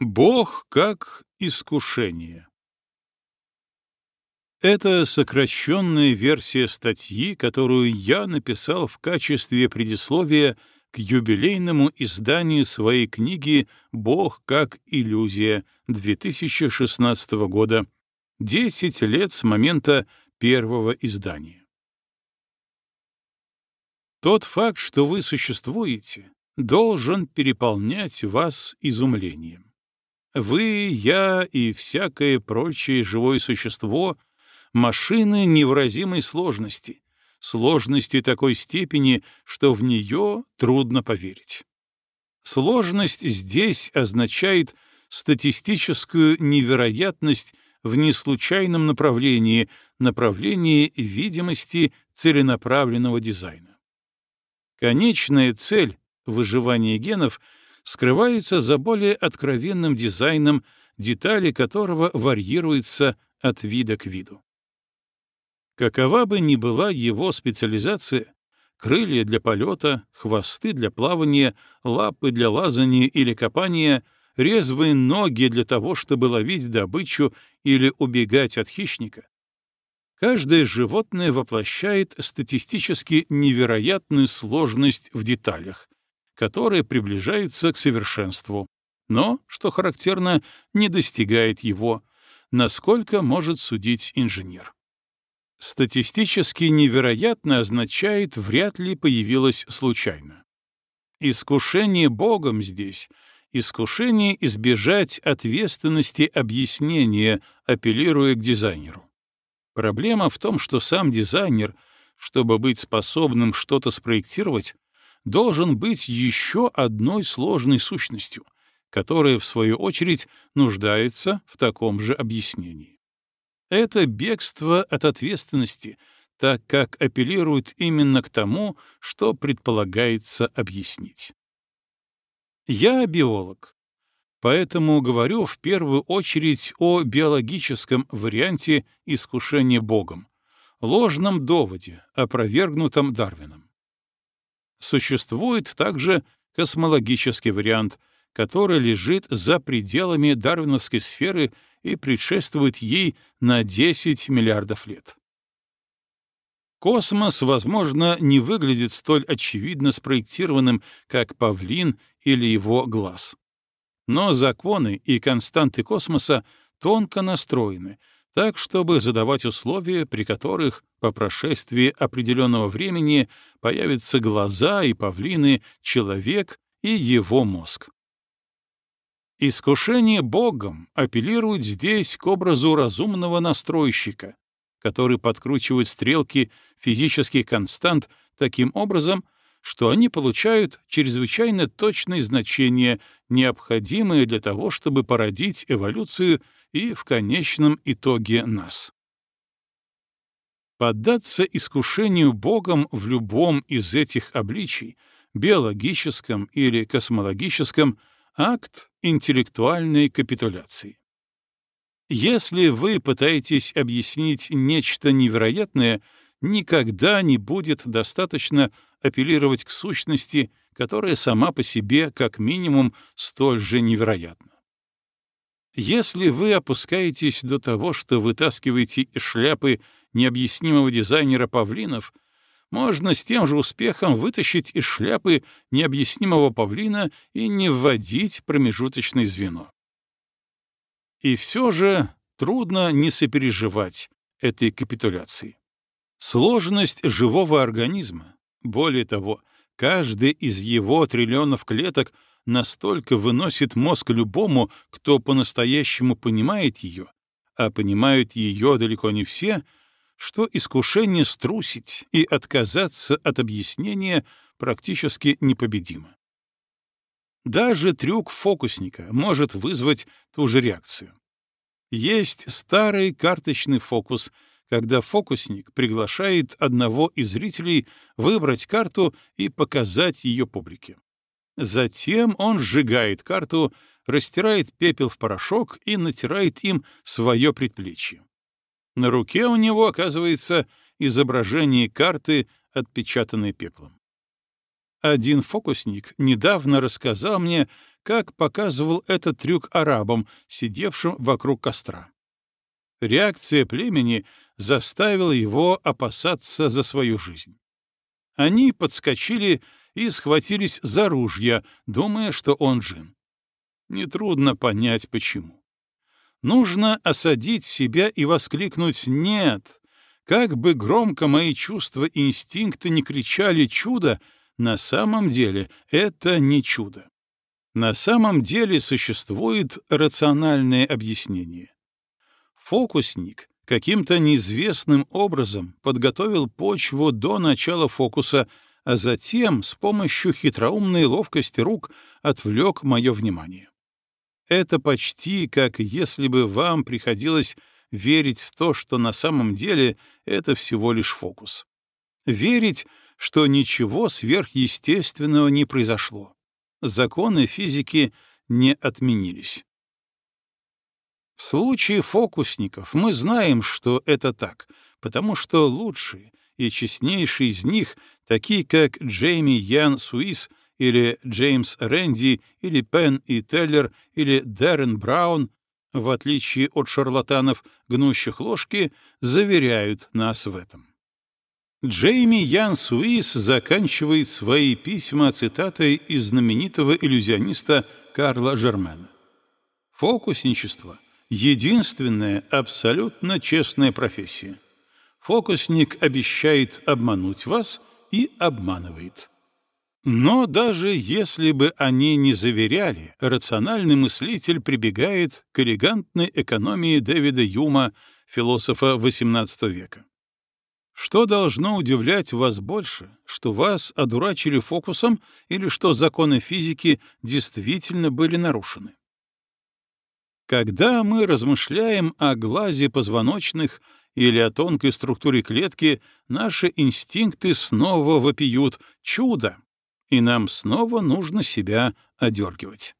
Бог как искушение. Это сокращенная версия статьи, которую я написал в качестве предисловия к юбилейному изданию своей книги «Бог как иллюзия» 2016 года, 10 лет с момента первого издания. Тот факт, что вы существуете, должен переполнять вас изумлением. Вы, я и всякое прочее живое существо — машины невыразимой сложности, сложности такой степени, что в нее трудно поверить. Сложность здесь означает статистическую невероятность в неслучайном направлении, направлении видимости целенаправленного дизайна. Конечная цель — выживание генов — скрывается за более откровенным дизайном, детали которого варьируются от вида к виду. Какова бы ни была его специализация, крылья для полета, хвосты для плавания, лапы для лазания или копания, резвые ноги для того, чтобы ловить добычу или убегать от хищника, Каждое животное воплощает статистически невероятную сложность в деталях, которое приближается к совершенству, но, что характерно, не достигает его, насколько может судить инженер. Статистически невероятно означает «вряд ли появилось случайно». Искушение Богом здесь — искушение избежать ответственности объяснения, апеллируя к дизайнеру. Проблема в том, что сам дизайнер, чтобы быть способным что-то спроектировать, должен быть еще одной сложной сущностью, которая, в свою очередь, нуждается в таком же объяснении. Это бегство от ответственности, так как апеллирует именно к тому, что предполагается объяснить. Я биолог, поэтому говорю в первую очередь о биологическом варианте искушения Богом, ложном доводе, опровергнутом Дарвином. Существует также космологический вариант, который лежит за пределами дарвиновской сферы и предшествует ей на 10 миллиардов лет. Космос, возможно, не выглядит столь очевидно спроектированным, как павлин или его глаз. Но законы и константы космоса тонко настроены, так, чтобы задавать условия, при которых по прошествии определенного времени появятся глаза и павлины, человек и его мозг. Искушение Богом апеллирует здесь к образу разумного настройщика, который подкручивает стрелки физических констант таким образом, что они получают чрезвычайно точные значения, необходимые для того, чтобы породить эволюцию и в конечном итоге нас. Поддаться искушению Богом в любом из этих обличий, биологическом или космологическом, акт интеллектуальной капитуляции. Если вы пытаетесь объяснить нечто невероятное, никогда не будет достаточно апеллировать к сущности, которая сама по себе как минимум столь же невероятна. Если вы опускаетесь до того, что вытаскиваете из шляпы необъяснимого дизайнера павлинов, можно с тем же успехом вытащить из шляпы необъяснимого павлина и не вводить промежуточное звено. И все же трудно не сопереживать этой капитуляции. Сложность живого организма, более того, каждый из его триллионов клеток настолько выносит мозг любому, кто по-настоящему понимает ее, а понимают ее далеко не все — что искушение струсить и отказаться от объяснения практически непобедимо. Даже трюк фокусника может вызвать ту же реакцию. Есть старый карточный фокус, когда фокусник приглашает одного из зрителей выбрать карту и показать ее публике. Затем он сжигает карту, растирает пепел в порошок и натирает им свое предплечье. На руке у него оказывается изображение карты, отпечатанной пеплом. Один фокусник недавно рассказал мне, как показывал этот трюк арабам, сидевшим вокруг костра. Реакция племени заставила его опасаться за свою жизнь. Они подскочили и схватились за ружья, думая, что он джин. Нетрудно понять, почему. Нужно осадить себя и воскликнуть «нет». Как бы громко мои чувства и инстинкты не кричали «чудо», на самом деле это не чудо. На самом деле существует рациональное объяснение. Фокусник каким-то неизвестным образом подготовил почву до начала фокуса, а затем с помощью хитроумной ловкости рук отвлек мое внимание. Это почти как если бы вам приходилось верить в то, что на самом деле это всего лишь фокус. Верить, что ничего сверхъестественного не произошло. Законы физики не отменились. В случае фокусников мы знаем, что это так, потому что лучшие и честнейшие из них, такие как Джейми Ян Суис или Джеймс Рэнди или Пен и Теллер или Дэрен Браун, в отличие от шарлатанов, гнущих ложки, заверяют нас в этом. Джейми Ян Суис заканчивает свои письма цитатой из знаменитого иллюзиониста Карла Жермена. Фокусничество единственная абсолютно честная профессия. Фокусник обещает обмануть вас и обманывает. Но даже если бы они не заверяли, рациональный мыслитель прибегает к элегантной экономии Дэвида Юма, философа XVIII века. Что должно удивлять вас больше, что вас одурачили фокусом или что законы физики действительно были нарушены? Когда мы размышляем о глазе позвоночных или о тонкой структуре клетки, наши инстинкты снова вопиют «чудо», и нам снова нужно себя одергивать.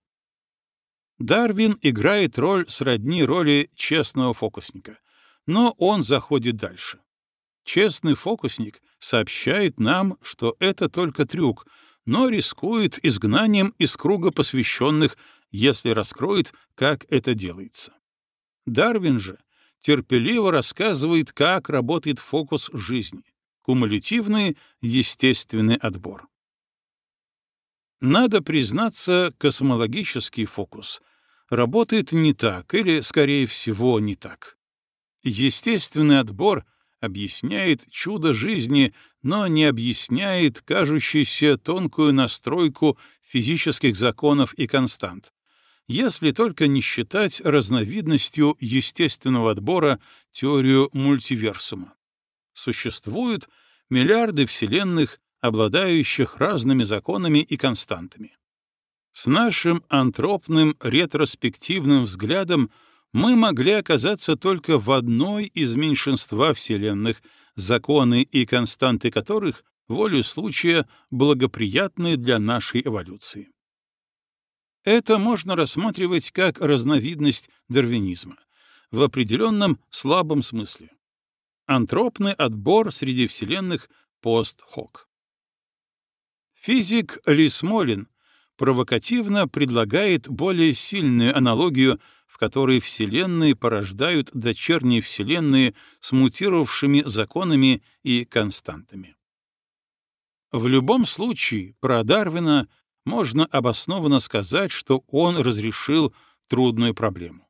Дарвин играет роль сродни роли честного фокусника, но он заходит дальше. Честный фокусник сообщает нам, что это только трюк, но рискует изгнанием из круга посвященных если раскроет, как это делается. Дарвин же терпеливо рассказывает, как работает фокус жизни, кумулятивный естественный отбор. Надо признаться, космологический фокус работает не так или, скорее всего, не так. Естественный отбор объясняет чудо жизни, но не объясняет кажущуюся тонкую настройку физических законов и констант, если только не считать разновидностью естественного отбора теорию мультиверсума. Существуют миллиарды вселенных, обладающих разными законами и константами. С нашим антропным ретроспективным взглядом мы могли оказаться только в одной из меньшинства вселенных, законы и константы которых, волю случая, благоприятны для нашей эволюции. Это можно рассматривать как разновидность дарвинизма в определенном слабом смысле. Антропный отбор среди вселенных пост-хок. Физик Ли Смолин провокативно предлагает более сильную аналогию, в которой вселенные порождают дочерние вселенные с мутировавшими законами и константами. В любом случае, про Дарвина можно обоснованно сказать, что он разрешил трудную проблему.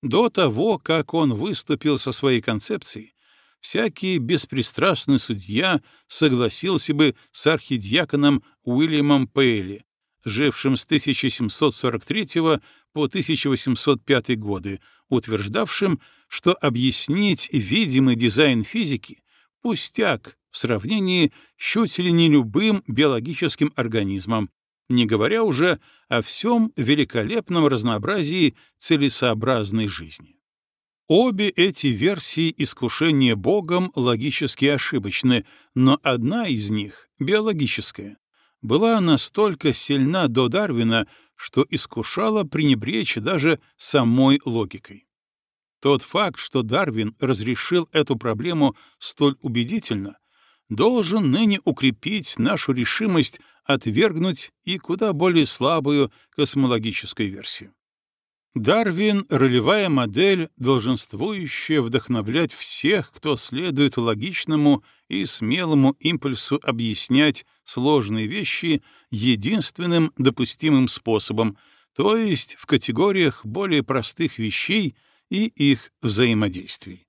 До того, как он выступил со своей концепцией, всякий беспристрастный судья согласился бы с архидиаконом Уильямом Пейли, жившим с 1743 по 1805 годы, утверждавшим, что объяснить видимый дизайн физики — пустяк в сравнении с чуть ли не любым биологическим организмом, не говоря уже о всем великолепном разнообразии целесообразной жизни. Обе эти версии искушения Богом логически ошибочны, но одна из них, биологическая, была настолько сильна до Дарвина, что искушала пренебречь даже самой логикой. Тот факт, что Дарвин разрешил эту проблему столь убедительно, должен ныне укрепить нашу решимость отвергнуть и куда более слабую космологическую версию. Дарвин — ролевая модель, долженствующая вдохновлять всех, кто следует логичному и смелому импульсу объяснять сложные вещи единственным допустимым способом, то есть в категориях более простых вещей и их взаимодействий.